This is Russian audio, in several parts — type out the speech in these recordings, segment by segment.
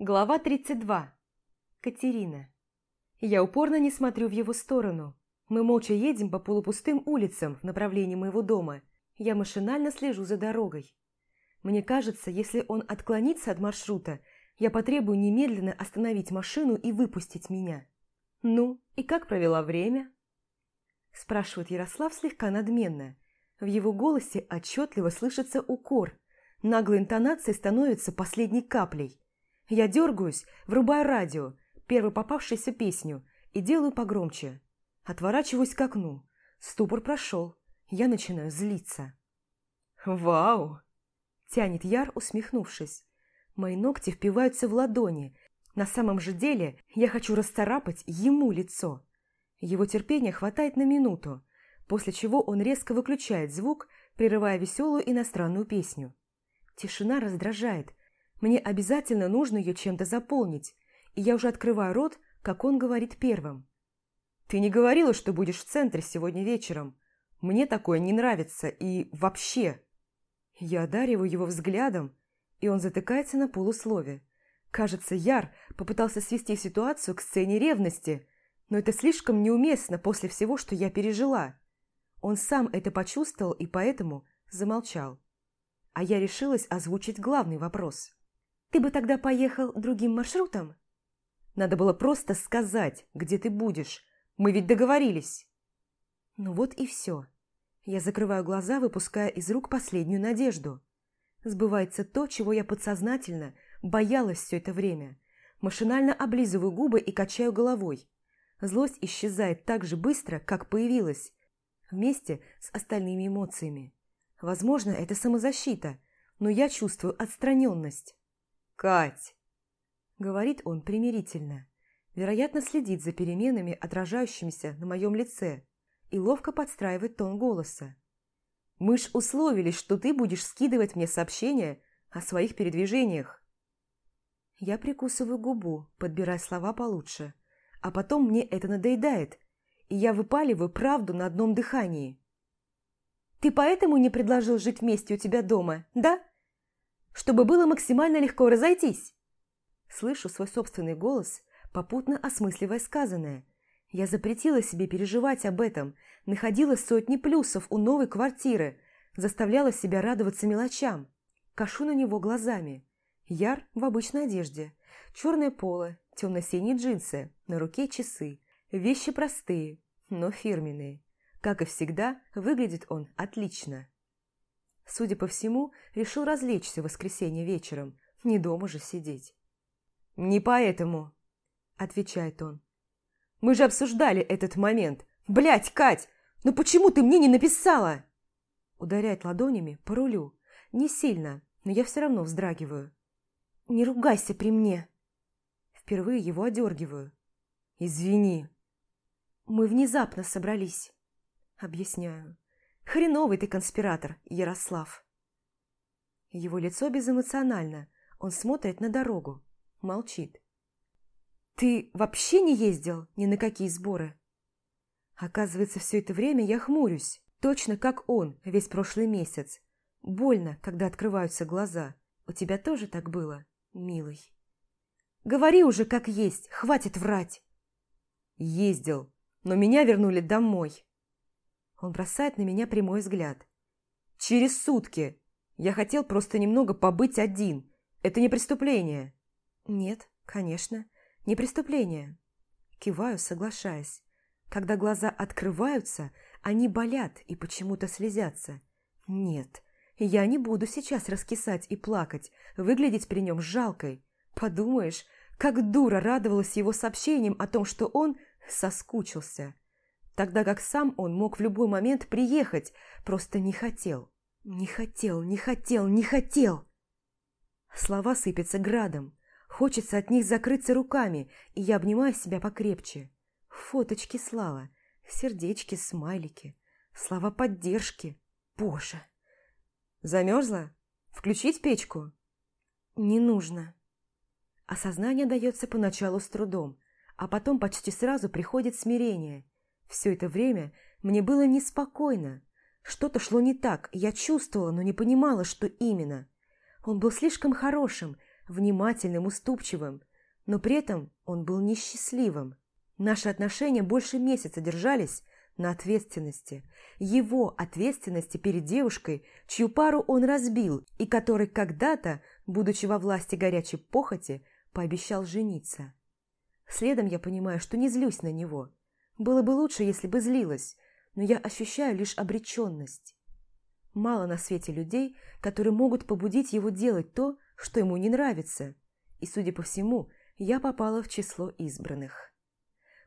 Глава 32. Катерина. Я упорно не смотрю в его сторону. Мы молча едем по полупустым улицам в направлении моего дома. Я машинально слежу за дорогой. Мне кажется, если он отклонится от маршрута, я потребую немедленно остановить машину и выпустить меня. «Ну, и как провела время?» Спрашивает Ярослав слегка надменно. В его голосе отчетливо слышится укор. Наглой интонацией становится последней каплей. Я дергаюсь, врубаю радио, первую попавшуюся песню, и делаю погромче. Отворачиваюсь к окну. Ступор прошел. Я начинаю злиться. «Вау!» – тянет Яр, усмехнувшись. Мои ногти впиваются в ладони. На самом же деле я хочу расцарапать ему лицо. Его терпения хватает на минуту, после чего он резко выключает звук, прерывая веселую иностранную песню. Тишина раздражает. Мне обязательно нужно ее чем-то заполнить, и я уже открываю рот, как он говорит первым. «Ты не говорила, что будешь в центре сегодня вечером. Мне такое не нравится и вообще...» Я одариваю его взглядом, и он затыкается на полуслове. Кажется, Яр попытался свести ситуацию к сцене ревности, но это слишком неуместно после всего, что я пережила. Он сам это почувствовал и поэтому замолчал. А я решилась озвучить главный вопрос. «Ты бы тогда поехал другим маршрутом?» «Надо было просто сказать, где ты будешь. Мы ведь договорились». Ну вот и все. Я закрываю глаза, выпуская из рук последнюю надежду. Сбывается то, чего я подсознательно боялась все это время. Машинально облизываю губы и качаю головой. Злость исчезает так же быстро, как появилась, вместе с остальными эмоциями. Возможно, это самозащита, но я чувствую отстраненность. «Кать!» – говорит он примирительно. Вероятно, следит за переменами, отражающимися на моем лице, и ловко подстраивает тон голоса. «Мы ж условились, что ты будешь скидывать мне сообщения о своих передвижениях». Я прикусываю губу, подбирая слова получше – а потом мне это надоедает, и я выпаливаю правду на одном дыхании. «Ты поэтому не предложил жить вместе у тебя дома, да? Чтобы было максимально легко разойтись?» Слышу свой собственный голос, попутно осмысливая сказанное. Я запретила себе переживать об этом, находила сотни плюсов у новой квартиры, заставляла себя радоваться мелочам. Кашу на него глазами. Яр в обычной одежде. Черное поло, темно-синие джинсы, на руке часы. Вещи простые, но фирменные. Как и всегда, выглядит он отлично. Судя по всему, решил развлечься в воскресенье вечером, не дома же сидеть. «Не поэтому», – отвечает он. «Мы же обсуждали этот момент. Блядь, Кать, ну почему ты мне не написала?» Ударяет ладонями по рулю. Не сильно, но я все равно вздрагиваю. «Не ругайся при мне!» Впервые его одергиваю. «Извини». «Мы внезапно собрались», — объясняю. «Хреновый ты конспиратор, Ярослав». Его лицо безэмоционально. Он смотрит на дорогу. Молчит. «Ты вообще не ездил ни на какие сборы?» Оказывается, все это время я хмурюсь, точно как он весь прошлый месяц. Больно, когда открываются глаза. У тебя тоже так было, милый? Говори уже как есть, хватит врать. Ездил, но меня вернули домой. Он бросает на меня прямой взгляд. Через сутки. Я хотел просто немного побыть один. Это не преступление. Нет, конечно, не преступление. Киваю, соглашаясь. Когда глаза открываются, они болят и почему-то слезятся. Нет, я не буду сейчас раскисать и плакать, выглядеть при нем жалкой. Подумаешь, как дура радовалась его сообщением о том, что он соскучился. Тогда как сам он мог в любой момент приехать, просто не хотел. Не хотел, не хотел, не хотел. Слова сыпятся градом. Хочется от них закрыться руками, и я обнимаю себя покрепче. Фоточки слава, сердечки, смайлики, слова поддержки. Боже! Замерзла? Включить печку? Не нужно. Осознание дается поначалу с трудом, а потом почти сразу приходит смирение. Все это время мне было неспокойно. Что-то шло не так, я чувствовала, но не понимала, что именно. Он был слишком хорошим, внимательным, уступчивым, но при этом он был несчастливым. Наши отношения больше месяца держались на ответственности. Его ответственности перед девушкой, чью пару он разбил и который когда-то, будучи во власти горячей похоти, пообещал жениться. Следом я понимаю, что не злюсь на него. Было бы лучше, если бы злилась, но я ощущаю лишь обреченность. Мало на свете людей, которые могут побудить его делать то, что ему не нравится. И, судя по всему, я попала в число избранных.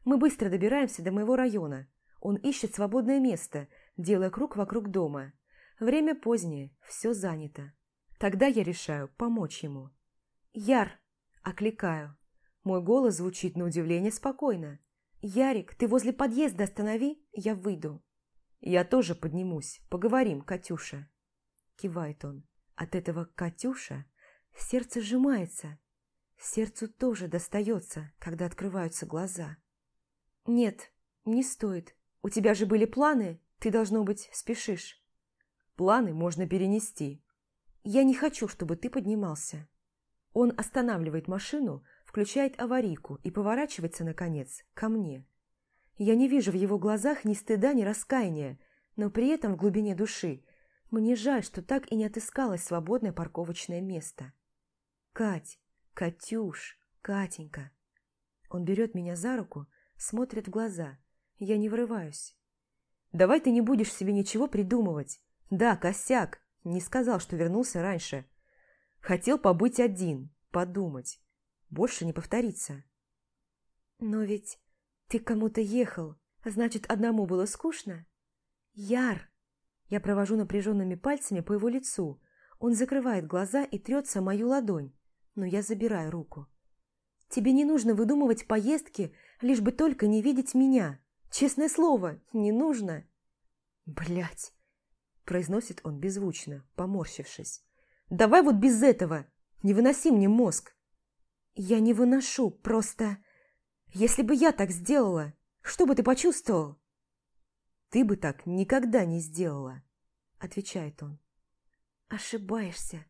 Мы быстро добираемся до моего района. Он ищет свободное место, делая круг вокруг дома. Время позднее, все занято. Тогда я решаю помочь ему. «Яр!» – окликаю. Мой голос звучит на удивление спокойно. «Ярик, ты возле подъезда останови, я выйду». «Я тоже поднимусь. Поговорим, Катюша». Кивает он. От этого «Катюша» сердце сжимается. Сердцу тоже достается, когда открываются глаза. «Нет, не стоит. У тебя же были планы, ты, должно быть, спешишь». «Планы можно перенести». «Я не хочу, чтобы ты поднимался». Он останавливает машину, включает аварийку и поворачивается, наконец, ко мне. Я не вижу в его глазах ни стыда, ни раскаяния, но при этом в глубине души мне жаль, что так и не отыскалось свободное парковочное место. «Кать, Катюш, Катенька!» Он берет меня за руку, смотрит в глаза. Я не вырываюсь. «Давай ты не будешь себе ничего придумывать. Да, косяк, не сказал, что вернулся раньше. Хотел побыть один, подумать. Больше не повторится. Но ведь ты кому-то ехал, значит, одному было скучно? Яр! Я провожу напряженными пальцами по его лицу. Он закрывает глаза и трется мою ладонь, но я забираю руку. Тебе не нужно выдумывать поездки, лишь бы только не видеть меня. Честное слово, не нужно. Блять, произносит он беззвучно, поморщившись. Давай вот без этого. Не выноси мне мозг. «Я не выношу, просто... Если бы я так сделала, что бы ты почувствовал?» «Ты бы так никогда не сделала», — отвечает он. «Ошибаешься.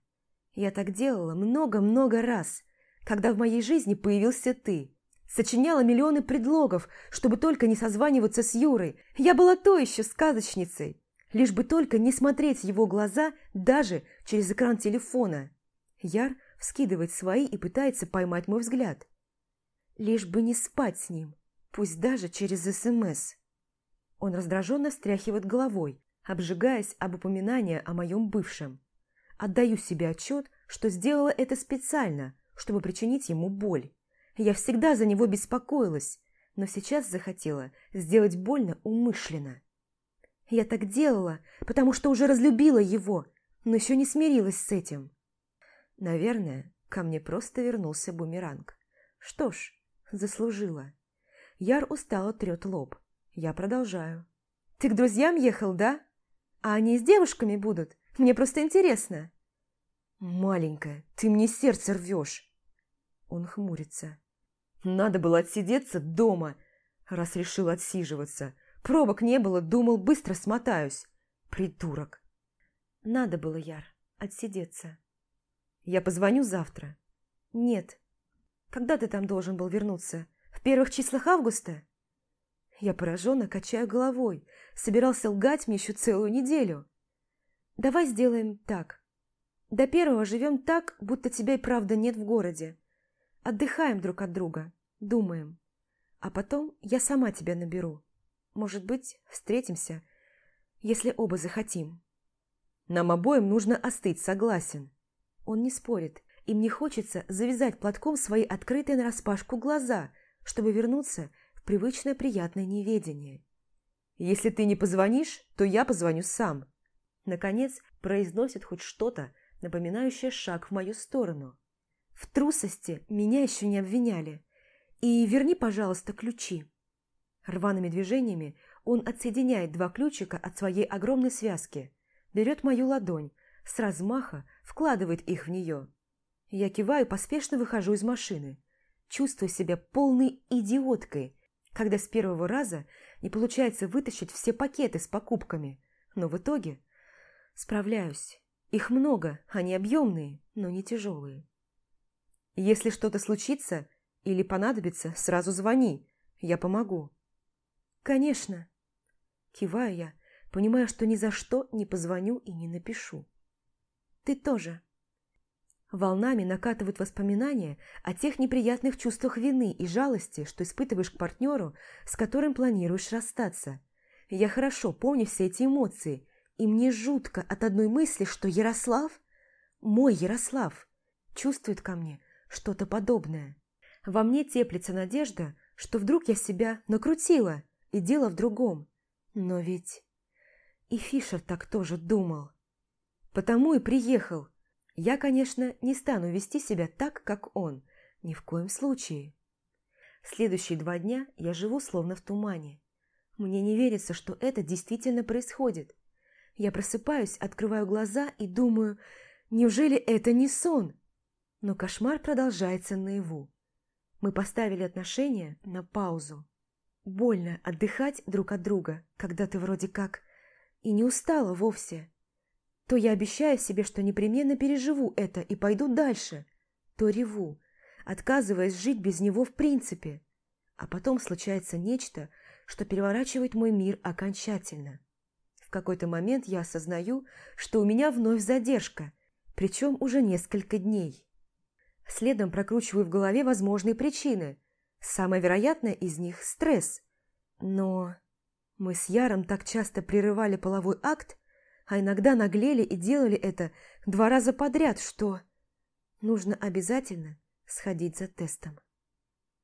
Я так делала много-много раз, когда в моей жизни появился ты. Сочиняла миллионы предлогов, чтобы только не созваниваться с Юрой. Я была то еще сказочницей, лишь бы только не смотреть его глаза даже через экран телефона. Яр вскидывает свои и пытается поймать мой взгляд. Лишь бы не спать с ним, пусть даже через СМС. Он раздраженно встряхивает головой, обжигаясь об упоминание о моем бывшем. Отдаю себе отчет, что сделала это специально, чтобы причинить ему боль. Я всегда за него беспокоилась, но сейчас захотела сделать больно умышленно. Я так делала, потому что уже разлюбила его, но еще не смирилась с этим. Наверное, ко мне просто вернулся бумеранг. Что ж, заслужила. Яр устало трет лоб. Я продолжаю. «Ты к друзьям ехал, да? А они с девушками будут? Мне просто интересно». «Маленькая, ты мне сердце рвешь!» Он хмурится. «Надо было отсидеться дома, раз решил отсиживаться. Пробок не было, думал, быстро смотаюсь. Придурок!» «Надо было, Яр, отсидеться». Я позвоню завтра. Нет. Когда ты там должен был вернуться? В первых числах августа? Я пораженно качаю головой. Собирался лгать мне еще целую неделю. Давай сделаем так. До первого живем так, будто тебя и правда нет в городе. Отдыхаем друг от друга, думаем. А потом я сама тебя наберу. Может быть, встретимся, если оба захотим. Нам обоим нужно остыть, согласен. Он не спорит, и мне хочется завязать платком свои открытые нараспашку глаза, чтобы вернуться в привычное приятное неведение. «Если ты не позвонишь, то я позвоню сам». Наконец произносит хоть что-то, напоминающее шаг в мою сторону. В трусости меня еще не обвиняли. И верни, пожалуйста, ключи. Рваными движениями он отсоединяет два ключика от своей огромной связки, берет мою ладонь, с размаха вкладывает их в нее. Я киваю поспешно выхожу из машины. Чувствую себя полной идиоткой, когда с первого раза не получается вытащить все пакеты с покупками, но в итоге справляюсь. Их много, они объемные, но не тяжелые. Если что-то случится или понадобится, сразу звони, я помогу». «Конечно». Киваю я, понимая, что ни за что не позвоню и не напишу. «Ты тоже». Волнами накатывают воспоминания о тех неприятных чувствах вины и жалости, что испытываешь к партнеру, с которым планируешь расстаться. Я хорошо помню все эти эмоции, и мне жутко от одной мысли, что Ярослав, мой Ярослав, чувствует ко мне что-то подобное. Во мне теплится надежда, что вдруг я себя накрутила, и дело в другом. Но ведь и Фишер так тоже думал. Потому и приехал, я, конечно, не стану вести себя так, как он. Ни в коем случае. Следующие два дня я живу словно в тумане. Мне не верится, что это действительно происходит. Я просыпаюсь, открываю глаза и думаю, неужели это не сон? Но кошмар продолжается наяву. Мы поставили отношения на паузу. Больно отдыхать друг от друга, когда ты вроде как и не устала вовсе то я обещаю себе, что непременно переживу это и пойду дальше, то реву, отказываясь жить без него в принципе. А потом случается нечто, что переворачивает мой мир окончательно. В какой-то момент я осознаю, что у меня вновь задержка, причем уже несколько дней. Следом прокручиваю в голове возможные причины. Самая вероятная из них – стресс. Но мы с Яром так часто прерывали половой акт, а иногда наглели и делали это два раза подряд, что нужно обязательно сходить за тестом.